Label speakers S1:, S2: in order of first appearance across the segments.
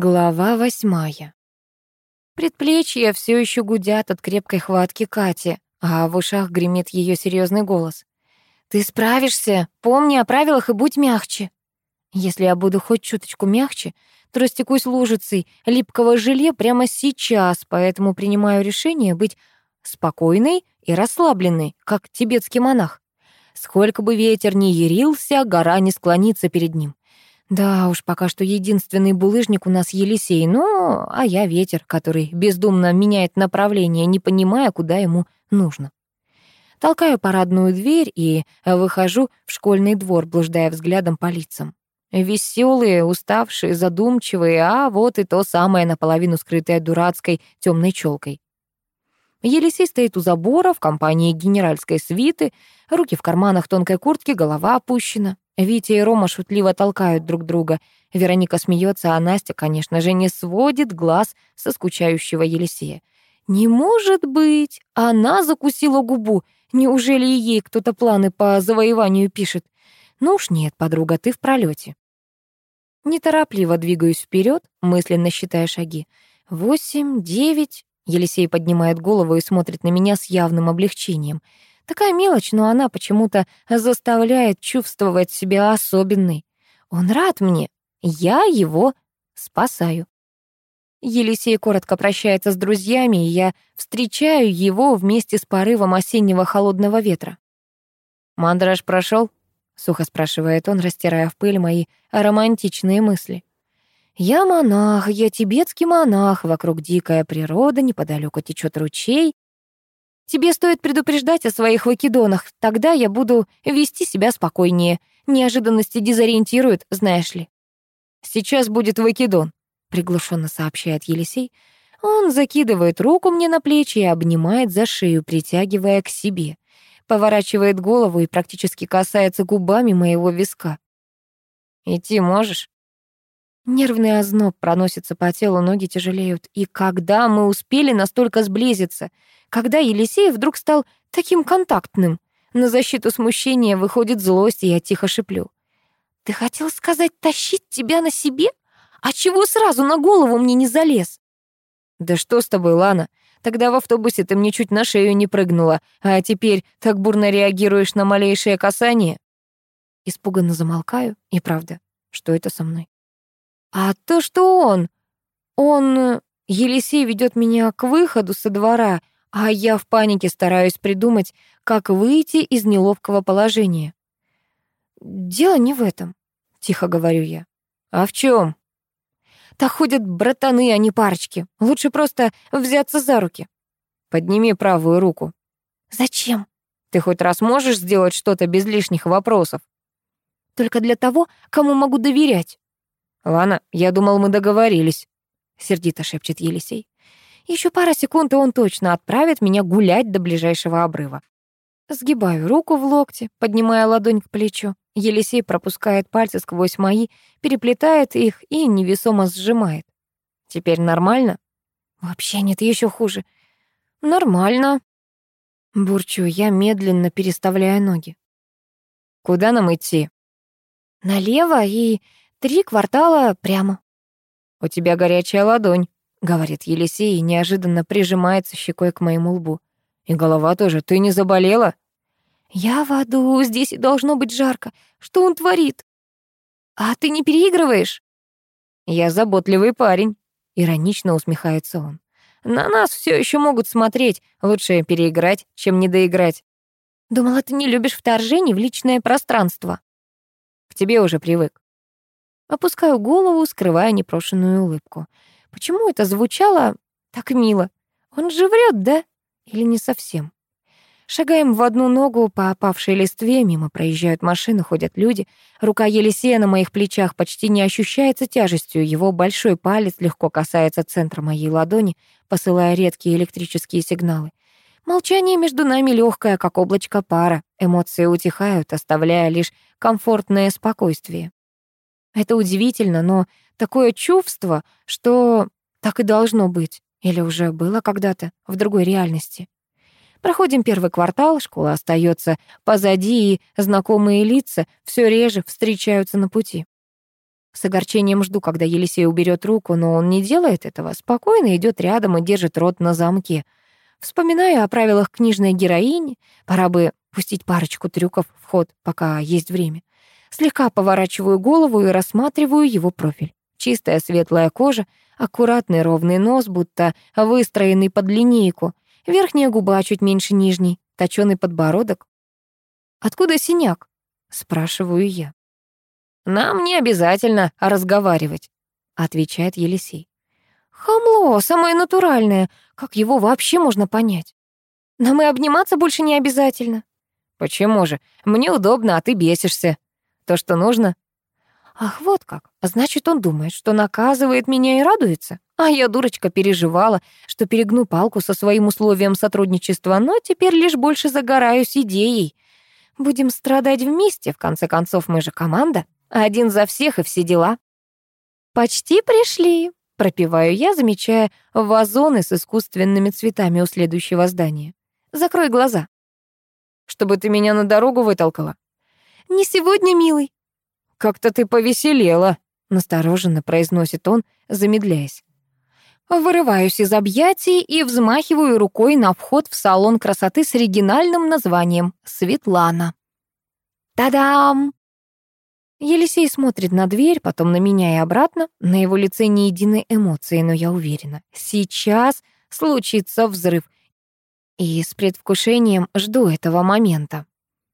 S1: Глава восьмая. Предплечья все еще гудят от крепкой хватки Кати, а в ушах гремит ее серьезный голос. «Ты справишься, помни о правилах и будь мягче». Если я буду хоть чуточку мягче, то растекусь лужицей липкого желе прямо сейчас, поэтому принимаю решение быть спокойной и расслабленной, как тибетский монах. Сколько бы ветер ни ярился, гора не склонится перед ним. Да уж, пока что единственный булыжник у нас Елисей, ну, а я ветер, который бездумно меняет направление, не понимая, куда ему нужно. Толкаю парадную дверь и выхожу в школьный двор, блуждая взглядом по лицам. Веселые, уставшие, задумчивые, а вот и то самое наполовину скрытое дурацкой темной челкой. Елисей стоит у забора в компании генеральской свиты, руки в карманах тонкой куртки, голова опущена. Витя и Рома шутливо толкают друг друга. Вероника смеется, а Настя, конечно же, не сводит глаз со скучающего Елисея. «Не может быть! Она закусила губу. Неужели ей кто-то планы по завоеванию пишет? Ну уж нет, подруга, ты в пролете. Неторопливо двигаюсь вперед, мысленно считая шаги. Восемь, девять. Елисей поднимает голову и смотрит на меня с явным облегчением — Такая мелочь, но она почему-то заставляет чувствовать себя особенной. Он рад мне, я его спасаю. Елисей коротко прощается с друзьями, и я встречаю его вместе с порывом осеннего холодного ветра. «Мандраж прошел? сухо спрашивает он, растирая в пыль мои романтичные мысли. «Я монах, я тибетский монах, вокруг дикая природа, неподалеку течет ручей, Тебе стоит предупреждать о своих вакидонах, тогда я буду вести себя спокойнее. Неожиданности дезориентируют, знаешь ли. Сейчас будет вакидон, приглушенно сообщает Елисей. Он закидывает руку мне на плечи и обнимает за шею, притягивая к себе. Поворачивает голову и практически касается губами моего виска. «Идти можешь?» Нервный озноб проносится по телу, ноги тяжелеют. И когда мы успели настолько сблизиться? Когда Елисей вдруг стал таким контактным? На защиту смущения выходит злость, и я тихо шиплю. «Ты хотел сказать тащить тебя на себе? А чего сразу на голову мне не залез?» «Да что с тобой, Лана? Тогда в автобусе ты мне чуть на шею не прыгнула, а теперь так бурно реагируешь на малейшее касание?» Испуганно замолкаю. И правда, что это со мной? А то, что он... Он... Елисей ведет меня к выходу со двора, а я в панике стараюсь придумать, как выйти из неловкого положения. «Дело не в этом», — тихо говорю я. «А в чем? Так ходят братаны, а не парочки. Лучше просто взяться за руки. Подними правую руку. Зачем? Ты хоть раз можешь сделать что-то без лишних вопросов? Только для того, кому могу доверять. «Лана, я думал, мы договорились», — сердито шепчет Елисей. Еще пара секунд, и он точно отправит меня гулять до ближайшего обрыва. Сгибаю руку в локте, поднимая ладонь к плечу. Елисей пропускает пальцы сквозь мои, переплетает их и невесомо сжимает. Теперь нормально? Вообще нет, еще хуже. Нормально. Бурчу я, медленно переставляя ноги. Куда нам идти? Налево и Три квартала прямо. «У тебя горячая ладонь», — говорит Елисей и неожиданно прижимается щекой к моему лбу. «И голова тоже. Ты не заболела?» «Я в аду, здесь должно быть жарко. Что он творит?» «А ты не переигрываешь?» «Я заботливый парень», — иронично усмехается он. «На нас все еще могут смотреть. Лучше переиграть, чем не доиграть». «Думала, ты не любишь вторжений в личное пространство». «К тебе уже привык». Опускаю голову, скрывая непрошенную улыбку. Почему это звучало так мило? Он же врет, да? Или не совсем? Шагаем в одну ногу по опавшей листве, мимо проезжают машины, ходят люди. Рука Елисея на моих плечах почти не ощущается тяжестью, его большой палец легко касается центра моей ладони, посылая редкие электрические сигналы. Молчание между нами легкое, как облачко пара. Эмоции утихают, оставляя лишь комфортное спокойствие. Это удивительно, но такое чувство, что так и должно быть. Или уже было когда-то в другой реальности. Проходим первый квартал, школа остается позади, и знакомые лица все реже встречаются на пути. С огорчением жду, когда Елисей уберет руку, но он не делает этого. Спокойно идет рядом и держит рот на замке. Вспоминаю о правилах книжной героини. Пора бы пустить парочку трюков в ход, пока есть время. Слегка поворачиваю голову и рассматриваю его профиль. Чистая светлая кожа, аккуратный ровный нос, будто выстроенный под линейку. Верхняя губа чуть меньше нижней, точёный подбородок. «Откуда синяк?» — спрашиваю я. «Нам не обязательно разговаривать», — отвечает Елисей. «Хамло, самое натуральное. Как его вообще можно понять? Нам и обниматься больше не обязательно». «Почему же? Мне удобно, а ты бесишься. То, что нужно». «Ах, вот как. Значит, он думает, что наказывает меня и радуется. А я, дурочка, переживала, что перегну палку со своим условием сотрудничества, но теперь лишь больше загораюсь идеей. Будем страдать вместе, в конце концов, мы же команда». Один за всех и все дела. Почти пришли, пропеваю я, замечая вазоны с искусственными цветами у следующего здания. Закрой глаза. Чтобы ты меня на дорогу вытолкала. Не сегодня, милый. Как-то ты повеселела, настороженно произносит он, замедляясь. Вырываюсь из объятий и взмахиваю рукой на вход в салон красоты с оригинальным названием «Светлана». Та-дам! Елисей смотрит на дверь, потом на меня и обратно. На его лице ни единой эмоции, но я уверена. Сейчас случится взрыв. И с предвкушением жду этого момента.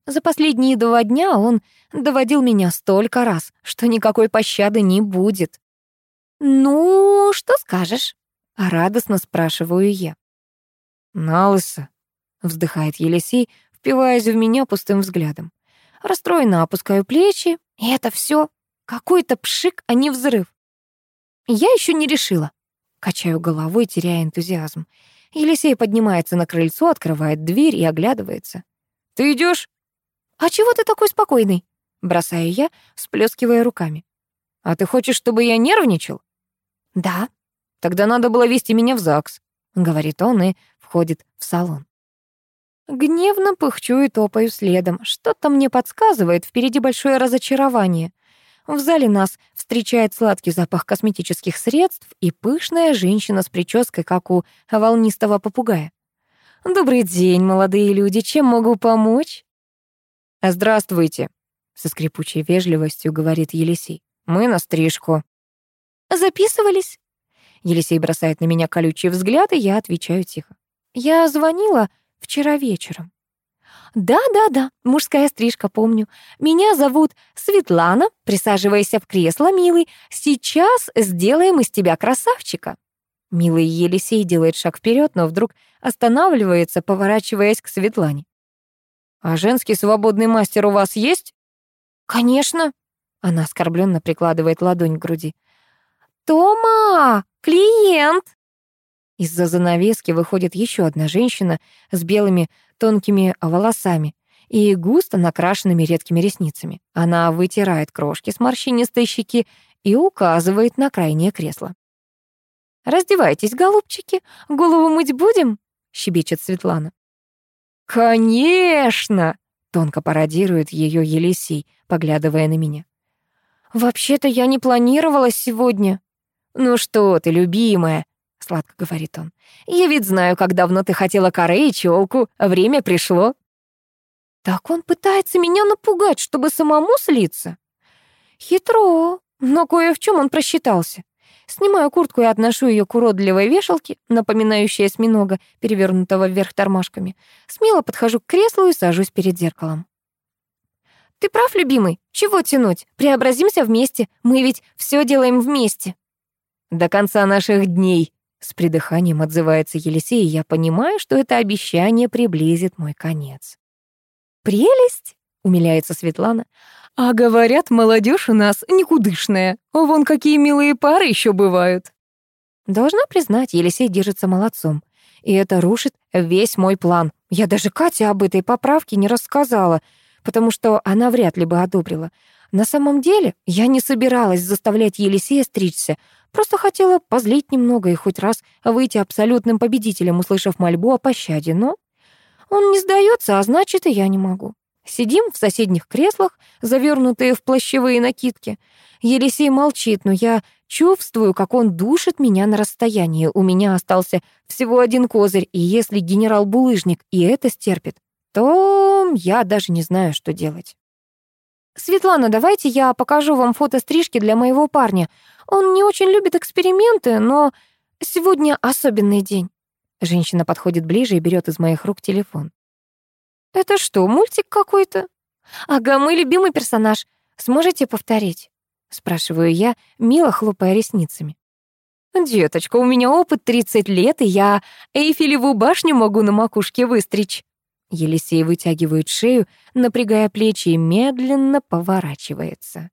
S1: За последние два дня он доводил меня столько раз, что никакой пощады не будет. «Ну, что скажешь?» — радостно спрашиваю я.
S2: «Налыса», — вздыхает Елисей, впиваясь в меня пустым взглядом.
S1: Расстроенно опускаю плечи, и это все какой-то пшик, а не взрыв. Я еще не решила. Качаю головой, теряя энтузиазм. Елисей поднимается на крыльцо, открывает дверь и оглядывается.
S2: «Ты идешь?
S1: «А чего ты такой спокойный?» Бросаю я, всплескивая руками.
S2: «А ты хочешь, чтобы я нервничал?»
S1: «Да».
S2: «Тогда надо было вести меня в ЗАГС», — говорит он и входит в салон.
S1: Гневно пыхчу и топаю следом. Что-то мне подсказывает, впереди большое разочарование. В зале нас встречает сладкий запах косметических средств и пышная женщина с прической, как у волнистого попугая. «Добрый день, молодые люди, чем могу помочь?»
S2: «Здравствуйте», — со скрипучей вежливостью говорит Елисей. «Мы на стрижку».
S1: «Записывались?» Елисей бросает на меня колючий взгляд, и я отвечаю тихо. «Я звонила Вчера вечером. Да-да-да, мужская стрижка, помню. Меня зовут Светлана. Присаживайся в кресло, милый. Сейчас сделаем из тебя красавчика. Милый Елисей делает шаг вперед, но вдруг останавливается, поворачиваясь к Светлане.
S2: «А женский свободный мастер у вас есть?»
S1: «Конечно». Она оскорбленно прикладывает ладонь к груди. «Тома, клиент!» Из-за занавески выходит еще одна женщина с белыми тонкими волосами и густо накрашенными редкими ресницами. Она вытирает крошки с морщинистой щеки и указывает на крайнее кресло. «Раздевайтесь, голубчики, голову мыть будем?» — щебечет Светлана.
S2: «Конечно!» — тонко пародирует ее Елисей, поглядывая на меня.
S1: «Вообще-то я не планировала сегодня».
S2: «Ну что ты, любимая?» — сладко говорит он. «Я ведь знаю, как давно ты хотела коре и челку. Время пришло».
S1: «Так он пытается меня напугать, чтобы самому слиться?» «Хитро, но кое в чем он просчитался. Снимаю куртку и отношу ее к уродливой вешалке, напоминающей осьминога, перевернутого вверх тормашками. Смело подхожу к креслу и сажусь перед зеркалом. «Ты прав, любимый. Чего тянуть? Преобразимся вместе. Мы ведь все делаем вместе».
S2: «До конца наших дней», с придыханием отзывается Елисей, и я понимаю, что это обещание приблизит мой конец.
S1: «Прелесть!» — умиляется Светлана. «А говорят, молодежь у нас никудышная. Вон какие милые пары еще бывают». Должна признать, Елисей держится молодцом. И это рушит весь мой план. Я даже Кате об этой поправке не рассказала, потому что она вряд ли бы одобрила. На самом деле, я не собиралась заставлять Елисея стричься, Просто хотела позлить немного и хоть раз выйти абсолютным победителем, услышав мольбу о пощаде, но он не сдается, а значит, и я не могу.
S2: Сидим в соседних креслах, завернутые в плащевые накидки. Елисей молчит, но я чувствую, как он душит меня на расстоянии. У меня остался всего один козырь, и если генерал Булыжник и это стерпит, то я даже не знаю, что делать. «Светлана, давайте я покажу вам фото стрижки для моего парня. Он не очень любит эксперименты, но сегодня особенный день». Женщина подходит ближе и берет из моих рук телефон. «Это что, мультик какой-то?» «Ага, мой любимый персонаж. Сможете повторить?» Спрашиваю я, мило хлопая ресницами. «Деточка, у меня опыт 30 лет, и я Эйфелеву башню могу на макушке выстричь». Елисей вытягивает шею, напрягая плечи и медленно поворачивается.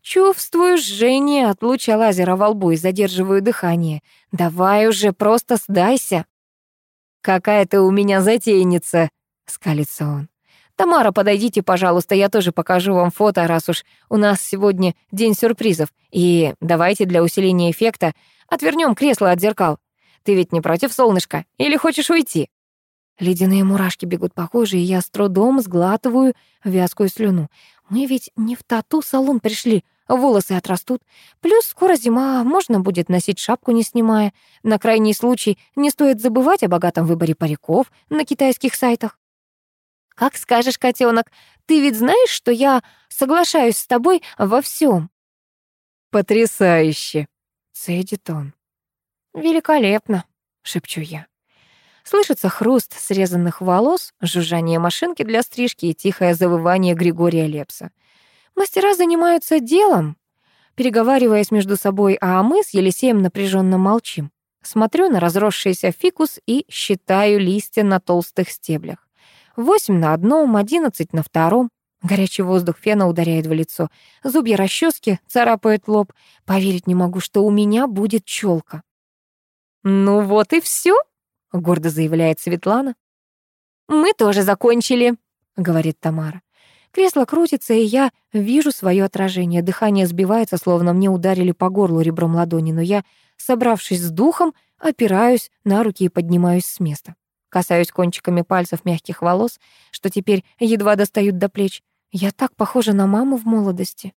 S2: Чувствую жжение от луча лазера во лбу и задерживаю дыхание. «Давай уже, просто сдайся!» «Какая ты у меня затейница!» — скалится он. «Тамара, подойдите, пожалуйста, я тоже покажу вам фото, раз уж у нас сегодня день сюрпризов. И давайте для усиления эффекта отвернем кресло от зеркал. Ты ведь не против солнышка? Или хочешь уйти?» Ледяные мурашки бегут по коже, и я с трудом сглатываю вязкую слюну. Мы ведь не в тату-салон пришли, волосы отрастут. Плюс скоро зима, можно будет носить шапку не снимая. На крайний случай не стоит забывать о богатом выборе париков на китайских сайтах. «Как скажешь, котенок, ты ведь знаешь, что я соглашаюсь с тобой во всем.
S1: «Потрясающе!»
S2: — цедит он. «Великолепно!» — шепчу я. Слышится хруст срезанных волос, жужжание машинки для стрижки и тихое завывание Григория Лепса. Мастера занимаются делом, переговариваясь между собой, а мы с Елисеем напряженно молчим. Смотрю на разросшийся фикус и считаю листья на толстых стеблях. Восемь на одном, одиннадцать на втором. Горячий воздух фена ударяет в лицо. Зубья расчески царапают лоб. Поверить не могу, что у меня будет челка.
S1: «Ну вот и все, гордо заявляет Светлана.
S2: «Мы тоже закончили», — говорит Тамара. Кресло крутится, и я вижу свое отражение. Дыхание сбивается, словно мне ударили по горлу ребром ладони, но я, собравшись с духом, опираюсь на руки и поднимаюсь с места. Касаюсь кончиками пальцев мягких волос, что теперь едва достают до плеч. Я так похожа на маму в молодости.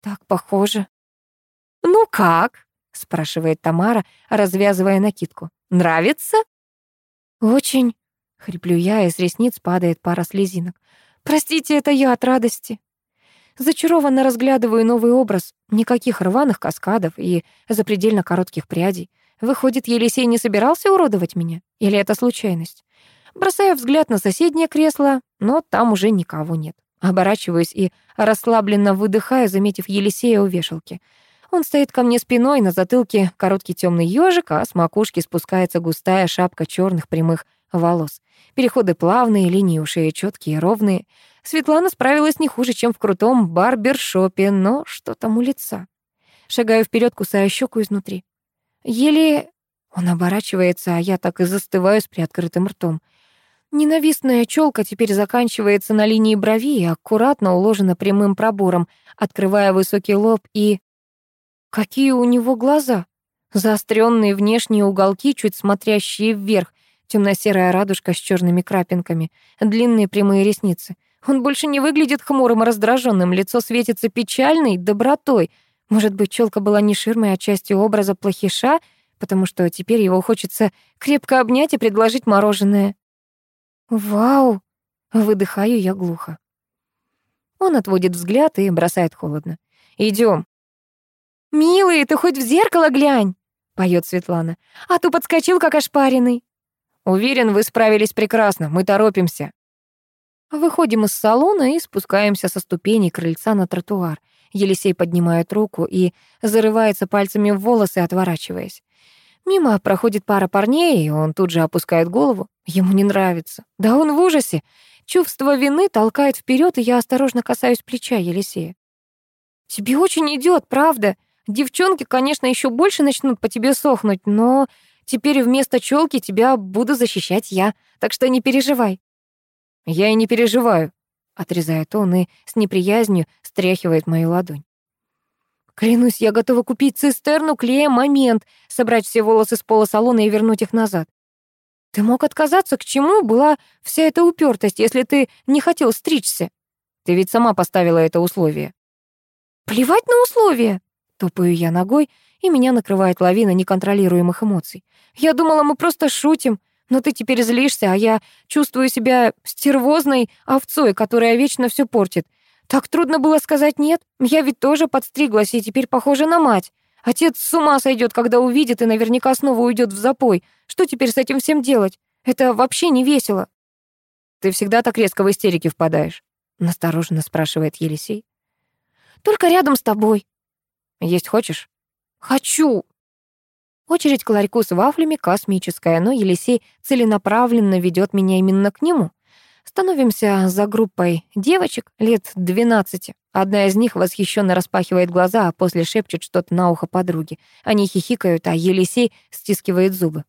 S2: Так похожа.
S1: «Ну как?» — спрашивает Тамара, развязывая накидку. «Нравится?»
S2: «Очень», — хриплю я, из ресниц падает пара слезинок. «Простите, это я от радости». Зачарованно разглядываю новый образ. Никаких рваных каскадов и запредельно коротких прядей. Выходит, Елисей не собирался уродовать меня? Или это случайность? Бросаю взгляд на соседнее кресло, но там уже никого нет. Оборачиваюсь и расслабленно выдыхаю, заметив Елисея у вешалки. Он стоит ко мне спиной, на затылке короткий темный ежик, а с макушки спускается густая шапка черных прямых волос. Переходы плавные, линии у шеи четкие, ровные. Светлана справилась не хуже, чем в крутом барбершопе, но что там у лица? Шагаю вперед, кусая щеку изнутри. Еле он оборачивается, а я так и застываю с приоткрытым ртом. Ненавистная челка теперь заканчивается на линии брови и аккуратно уложена прямым пробором, открывая высокий лоб и... Какие у него глаза! Заостренные внешние уголки, чуть смотрящие вверх, темно-серая радужка с черными крапинками, длинные прямые ресницы. Он больше не выглядит хмурым и раздраженным, лицо светится печальной добротой — может быть, челка была не ширмой, а частью образа плохиша, потому что теперь его хочется крепко обнять и предложить мороженое. «Вау!» — выдыхаю я глухо. Он отводит взгляд и бросает холодно. Идем. «Милый, ты хоть в зеркало глянь!» — поет Светлана. «А то подскочил, как ошпаренный».
S1: «Уверен, вы справились прекрасно, мы торопимся».
S2: Выходим из салона и спускаемся со ступеней крыльца на тротуар. Елисей поднимает руку и зарывается пальцами в волосы, отворачиваясь. Мимо проходит пара парней, и он тут же опускает голову. Ему не нравится. Да он в ужасе. Чувство вины толкает вперед, и я осторожно касаюсь плеча Елисея. «Тебе очень идет, правда? Девчонки, конечно, еще больше начнут по тебе сохнуть, но теперь вместо челки тебя буду защищать я, так что не переживай».
S1: «Я и не переживаю», —
S2: отрезает он и с неприязнью стряхивает мою ладонь. Клянусь, я готова купить цистерну клея «Момент», собрать все волосы с пола салона и вернуть их назад. Ты мог отказаться, к чему была вся эта упертость, если ты не хотел стричься?
S1: Ты ведь сама поставила это условие.
S2: Плевать на условия. Топаю я ногой, и меня накрывает лавина неконтролируемых эмоций. Я думала, мы просто шутим, но ты теперь злишься, а я чувствую себя стервозной овцой, которая вечно все портит. Так трудно было сказать «нет». Я ведь тоже подстриглась и теперь похожа на мать. Отец с ума сойдет, когда увидит и наверняка снова уйдет в запой. Что теперь с этим всем делать? Это вообще не весело.
S1: Ты всегда так резко в истерике впадаешь? Настороженно спрашивает Елисей.
S2: Только рядом с тобой.
S1: Есть хочешь?
S2: Хочу.
S1: Очередь к ларьку с вафлями космическая, но Елисей целенаправленно ведет меня именно к нему. Становимся за группой девочек лет 12. Одна из них восхищенно распахивает глаза, а после шепчет что-то на ухо подруге. Они хихикают, а Елисей стискивает зубы.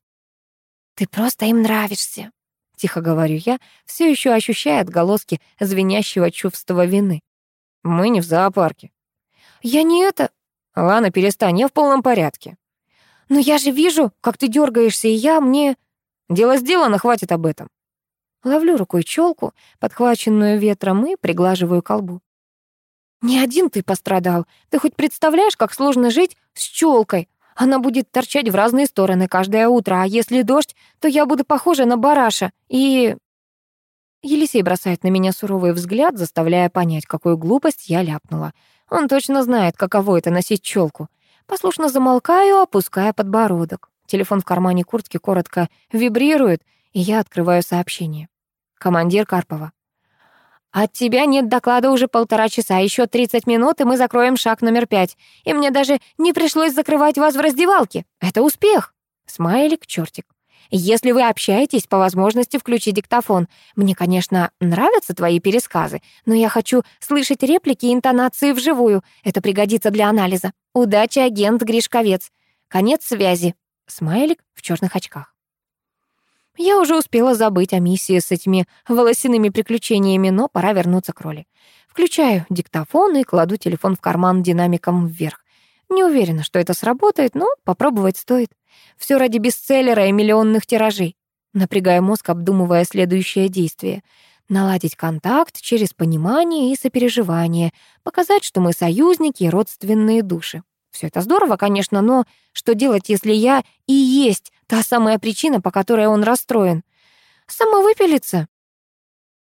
S2: «Ты просто им нравишься», —
S1: тихо говорю я, все еще ощущая отголоски звенящего чувства вины. «Мы не в зоопарке».
S2: «Я не это...»
S1: «Ладно, перестань, я в полном порядке».
S2: «Но я же вижу, как ты дергаешься, и я мне...»
S1: «Дело сделано, хватит об этом».
S2: Ловлю рукой челку, подхваченную ветром, и приглаживаю колбу. «Не один ты пострадал. Ты хоть представляешь, как сложно жить с челкой? Она будет торчать в разные стороны каждое утро, а если дождь, то я буду похожа на бараша. И...»
S1: Елисей бросает на меня суровый взгляд, заставляя понять, какую глупость я ляпнула. Он точно знает, каково это носить челку. Послушно замолкаю, опуская подбородок. Телефон в кармане куртки коротко вибрирует, и я открываю сообщение. Командир Карпова. «От тебя нет доклада уже полтора часа, еще 30 минут, и мы закроем шаг номер пять. И мне даже не пришлось закрывать вас в раздевалке. Это успех!» Смайлик, чертик. Если вы общаетесь, по возможности включи диктофон. Мне, конечно, нравятся твои пересказы, но я хочу слышать реплики и интонации вживую. Это пригодится для анализа. Удачи, агент Гришковец. Конец связи. Смайлик в черных очках. Я уже успела забыть о миссии с этими волосяными приключениями, но пора вернуться к роли. Включаю диктофон и кладу телефон в карман динамиком вверх. Не уверена, что это сработает, но попробовать стоит. Все ради бестселлера и миллионных тиражей. Напрягая мозг, обдумывая следующее действие. Наладить контакт через понимание и сопереживание. Показать, что мы союзники и родственные души. Все это здорово, конечно, но что делать, если я и есть та самая причина, по которой он расстроен? Самовыпилиться?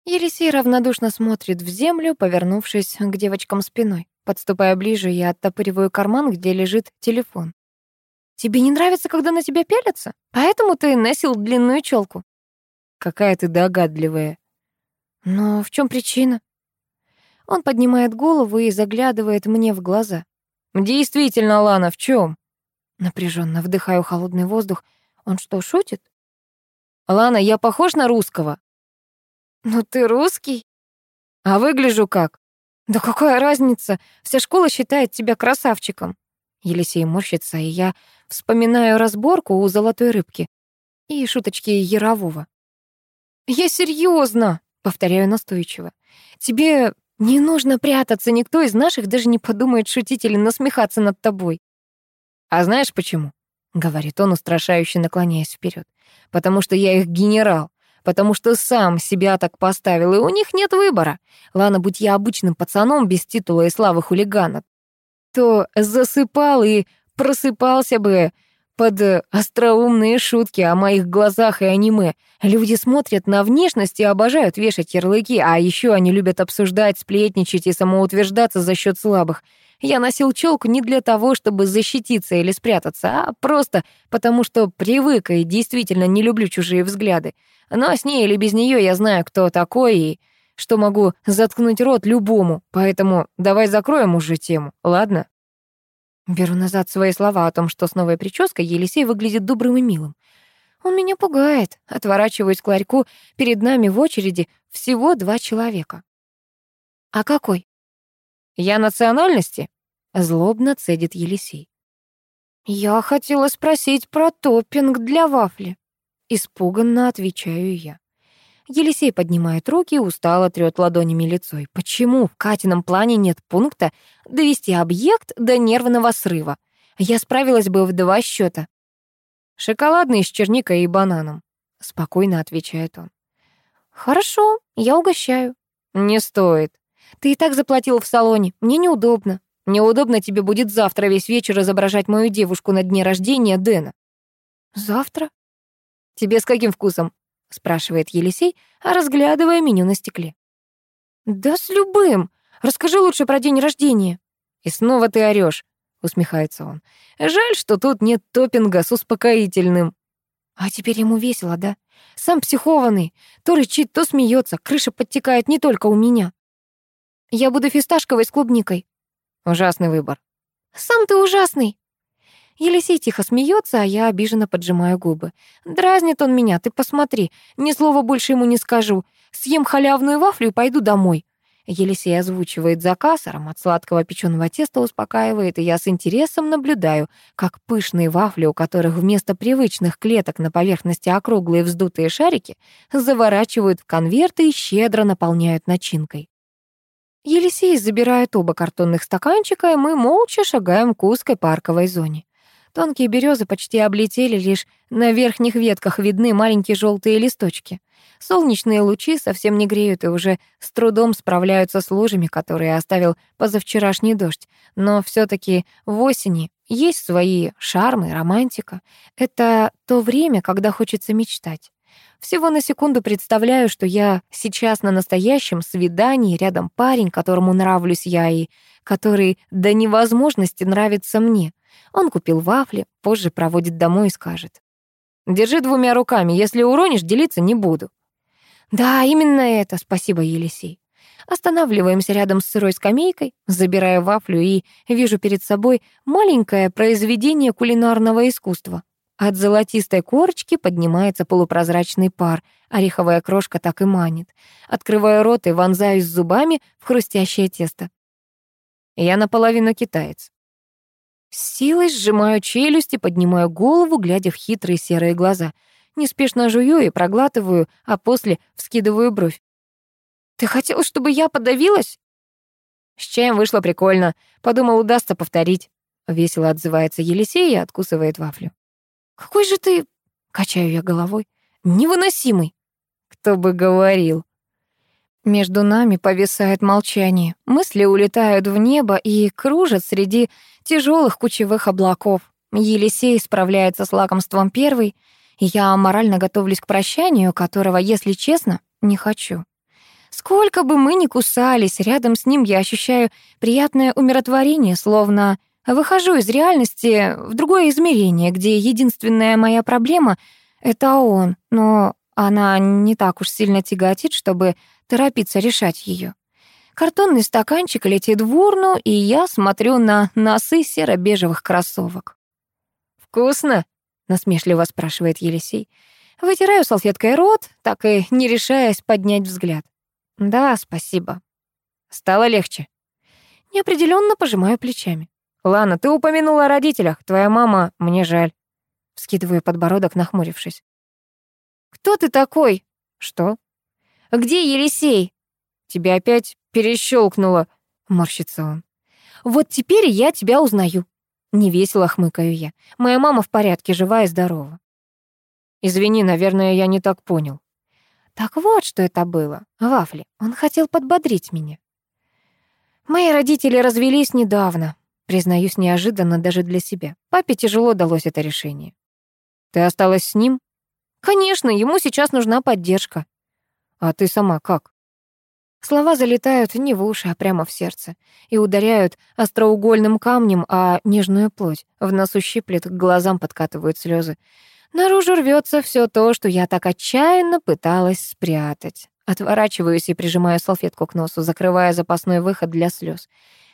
S1: Елисей равнодушно смотрит в землю, повернувшись к девочкам спиной. Подступая ближе, я оттопыриваю карман, где лежит телефон. «Тебе не нравится, когда на тебя пялятся? Поэтому ты носил длинную челку?» «Какая ты догадливая».
S2: «Но в чем причина?» Он поднимает голову и заглядывает мне в глаза.
S1: Действительно, Лана, в чем?
S2: Напряженно вдыхаю холодный воздух. Он что, шутит?
S1: Лана, я похож на русского?
S2: Ну ты русский.
S1: А выгляжу как?
S2: Да какая разница? Вся школа считает тебя красавчиком. Елисей морщится, и я вспоминаю разборку у золотой рыбки и шуточки Ярового. «Я серьезно, повторяю настойчиво. «Тебе не нужно прятаться, никто из наших даже не подумает шутить или насмехаться над тобой.
S1: А знаешь почему? говорит он, устрашающе наклоняясь вперед. Потому что я их генерал, потому что сам себя так поставил, и у них нет выбора. Ладно, будь я обычным пацаном без титула и славы хулигана, то засыпал и просыпался бы под э, остроумные шутки о моих глазах и аниме. Люди смотрят на внешность и обожают вешать ярлыки, а еще они любят обсуждать, сплетничать и самоутверждаться за счет слабых. Я носил челку не для того, чтобы защититься или спрятаться, а просто потому, что привык и действительно не люблю чужие взгляды. Но с ней или без нее я знаю, кто такой и что могу заткнуть рот любому, поэтому давай закроем уже тему, ладно?
S2: Беру назад свои слова о том, что с новой прической Елисей выглядит добрым и милым. Он меня пугает. Отворачиваюсь к ларьку. Перед нами в очереди всего два человека.
S1: А какой? Я национальности? Злобно цедит Елисей.
S2: Я хотела спросить про топпинг для вафли. Испуганно отвечаю я.
S1: Елисей поднимает руки и устало трёт ладонями лицо. И почему в Катином плане нет пункта довести объект до нервного срыва? Я справилась бы в два счета. Шоколадный с черникой и бананом. — спокойно отвечает он.
S2: «Хорошо, я угощаю».
S1: «Не стоит. Ты и так заплатил в салоне. Мне неудобно. Неудобно тебе будет завтра весь вечер изображать мою девушку на дне рождения Дэна».
S2: «Завтра?»
S1: «Тебе с каким вкусом?» — спрашивает Елисей, разглядывая меню на стекле.
S2: «Да с любым. Расскажи лучше про день рождения».
S1: «И снова ты орёшь», — усмехается он. «Жаль, что тут нет топпинга с успокоительным».
S2: А теперь ему весело, да? Сам психованный. То рычит, то смеется. Крыша подтекает не только у меня. Я буду фисташковой с клубникой.
S1: Ужасный выбор.
S2: Сам ты ужасный. Елисей тихо смеется, а я обиженно поджимаю губы. Дразнит он меня, ты посмотри. Ни слова больше ему не скажу. Съем халявную вафлю и пойду домой. Елисей озвучивает заказ, аромат сладкого печеного теста успокаивает, и я с интересом наблюдаю, как пышные вафли, у которых вместо привычных клеток на поверхности округлые вздутые шарики, заворачивают в конверты и щедро наполняют начинкой. Елисей забирает оба картонных стаканчика, и мы молча шагаем к узкой парковой зоне. Тонкие березы почти облетели, лишь на верхних ветках видны маленькие желтые листочки. Солнечные лучи совсем не греют и уже с трудом справляются с лужами, которые оставил позавчерашний дождь. Но все таки в осени есть свои шармы, романтика. Это то время, когда хочется мечтать. Всего на секунду представляю, что я сейчас на настоящем свидании, рядом парень, которому нравлюсь я и который до невозможности нравится мне. Он купил вафли, позже проводит домой и скажет. «Держи двумя руками, если уронишь, делиться не буду». «Да, именно это, спасибо, Елисей». Останавливаемся рядом с сырой скамейкой, забираю вафлю и вижу перед собой маленькое произведение кулинарного искусства. От золотистой корочки поднимается полупрозрачный пар, ореховая крошка так и манит. Открываю рот и вонзаюсь зубами в хрустящее тесто. Я наполовину китаец. С силой сжимаю челюсть и поднимаю голову, глядя в хитрые серые глаза. Неспешно жую и проглатываю, а после вскидываю бровь. «Ты хотел, чтобы я подавилась?» «С чаем вышло прикольно. Подумал, удастся повторить». Весело отзывается Елисей и откусывает вафлю. «Какой же ты...» — качаю я головой. «Невыносимый». «Кто бы говорил». Между нами повисает молчание. Мысли улетают в небо и кружат среди тяжелых кучевых облаков. Елисей справляется с лакомством первый, я морально готовлюсь к прощанию, которого, если честно, не хочу. Сколько бы мы ни кусались, рядом с ним я ощущаю приятное умиротворение, словно выхожу из реальности в другое измерение, где единственная моя проблема — это он, но она не так уж сильно тяготит, чтобы торопиться решать ее. Картонный стаканчик летит в урну, и я смотрю на носы серо-бежевых кроссовок. «Вкусно?» — насмешливо спрашивает Елисей. Вытираю салфеткой рот, так и не решаясь поднять взгляд. «Да, спасибо». «Стало легче?» Неопределенно пожимаю плечами. «Лана, ты упомянула о родителях. Твоя мама, мне жаль». Вскидываю подбородок, нахмурившись. «Кто ты такой?» «Что?» Где Елисей?» «Тебя опять перещелкнуло», — морщится он. «Вот теперь я тебя узнаю». Невесело хмыкаю я. Моя мама в порядке, жива и здорова. Извини, наверное, я не так понял. Так вот, что это было. Вафли. Он хотел подбодрить меня. Мои родители развелись недавно. Признаюсь неожиданно даже для себя. Папе тяжело далось это решение. Ты осталась с ним? Конечно, ему сейчас нужна поддержка. А ты сама как? Слова залетают не в уши, а прямо в сердце и ударяют остроугольным камнем о нежную плоть. В носу щиплет, к глазам подкатывают слезы. Наружу рвется все то, что я так отчаянно пыталась спрятать. Отворачиваюсь и прижимаю салфетку к носу, закрывая запасной выход для слез.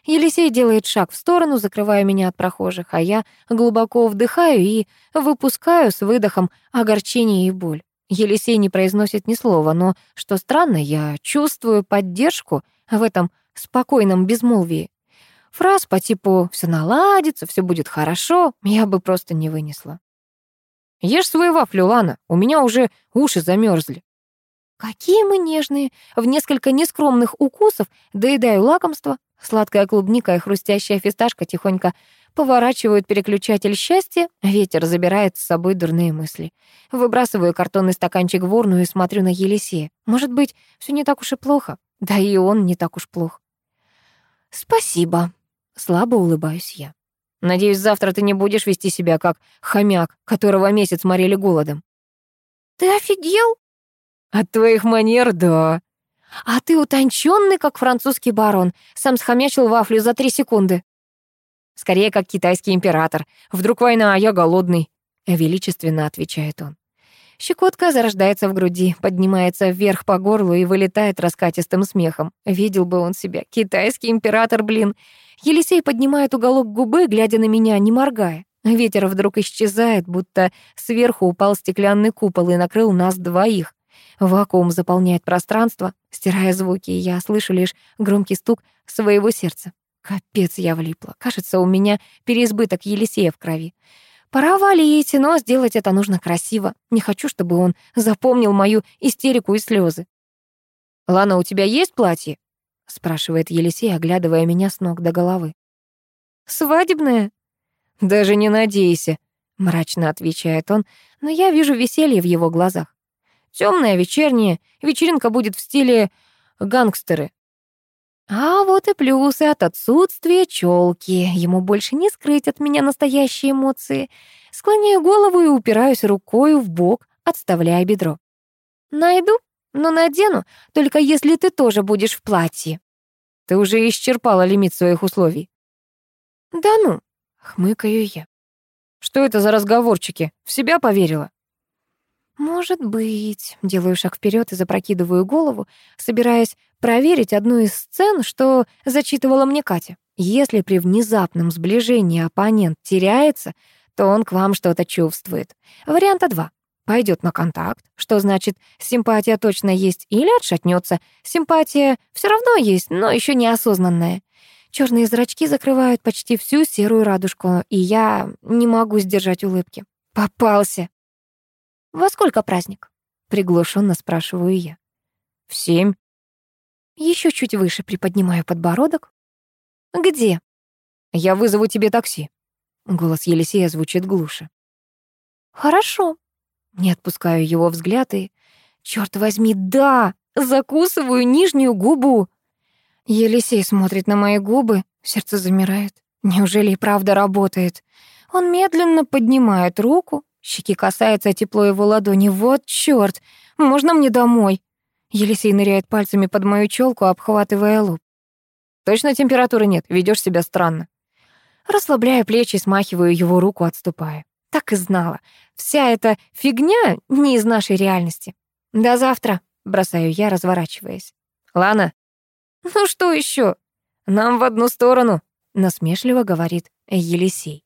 S2: Елисей делает шаг в сторону, закрывая меня от прохожих, а я глубоко вдыхаю и выпускаю с выдохом огорчение и боль. Елисей не произносит ни слова, но, что странно, я чувствую поддержку в этом спокойном безмолвии. Фраз по типу «все наладится, все будет хорошо» я бы просто не вынесла. «Ешь свою вафлю, Лана, у меня уже уши замерзли. Какие мы нежные! В несколько нескромных укусов доедаю лакомство. Сладкая клубника и хрустящая фисташка тихонько Поворачивают переключатель счастья, ветер забирает с собой дурные мысли. Выбрасываю картонный стаканчик в урну и смотрю на Елисея. Может быть, все не так уж и плохо. Да и он не так уж плох. «Спасибо», — слабо улыбаюсь я. «Надеюсь, завтра ты не будешь вести себя как хомяк, которого месяц морили голодом».
S1: «Ты офигел?»
S2: «От твоих манер, да». «А ты утонченный, как французский барон. Сам схомячил вафлю за три секунды». «Скорее, как китайский император. Вдруг война, а я голодный», — величественно отвечает он. Щекотка зарождается в груди, поднимается вверх по горлу и вылетает раскатистым смехом. Видел бы он себя. Китайский император, блин. Елисей поднимает уголок губы, глядя на меня, не моргая. Ветер вдруг исчезает, будто сверху упал стеклянный купол и накрыл нас двоих. Вакуум заполняет пространство, стирая звуки, и я слышу лишь громкий стук своего сердца. Капец, я влипла. Кажется, у меня переизбыток Елисея в крови. Пора валить, но сделать это нужно красиво. Не хочу, чтобы он запомнил мою истерику и слезы. «Лана, у тебя есть платье?» — спрашивает Елисей, оглядывая меня с ног до головы. «Свадебное?» «Даже не надейся», — мрачно отвечает он, но я вижу веселье в его глазах. Темная, вечерняя, вечеринка будет в стиле гангстеры. А вот и плюсы от отсутствия челки. Ему больше не скрыть от меня настоящие эмоции. Склоняю голову и упираюсь рукой в бок, отставляя бедро. Найду, но надену, только если ты тоже будешь в платье. Ты уже исчерпала лимит своих условий. Да ну, хмыкаю я. Что это за разговорчики? В себя поверила? «Может быть». Делаю шаг вперед и запрокидываю голову, собираясь проверить одну из сцен, что зачитывала мне Катя. Если при внезапном сближении оппонент теряется, то он к вам что-то чувствует. Варианта два. Пойдет на контакт, что значит, симпатия точно есть, или отшатнется. Симпатия все равно есть, но еще неосознанная. Черные зрачки закрывают почти всю серую радужку, и я не могу сдержать улыбки. Попался. «Во сколько праздник?» — приглушенно спрашиваю я. «В семь». Еще чуть выше приподнимаю подбородок. «Где?» «Я вызову тебе такси». Голос Елисея звучит глуше. «Хорошо». Не отпускаю его взгляд и... Черт возьми, да! Закусываю нижнюю губу. Елисей смотрит на мои губы, сердце замирает. Неужели и правда работает? Он медленно поднимает руку, Щеки касается тепло его ладони. Вот чёрт! Можно мне домой? Елисей ныряет пальцами под мою челку, обхватывая лоб. Точно температуры нет, ведёшь себя странно. Расслабляя плечи, смахиваю его руку, отступая. Так и знала. Вся эта фигня не из нашей реальности. До завтра, бросаю я, разворачиваясь. Лана. Ну что ещё? Нам в одну сторону, насмешливо говорит Елисей.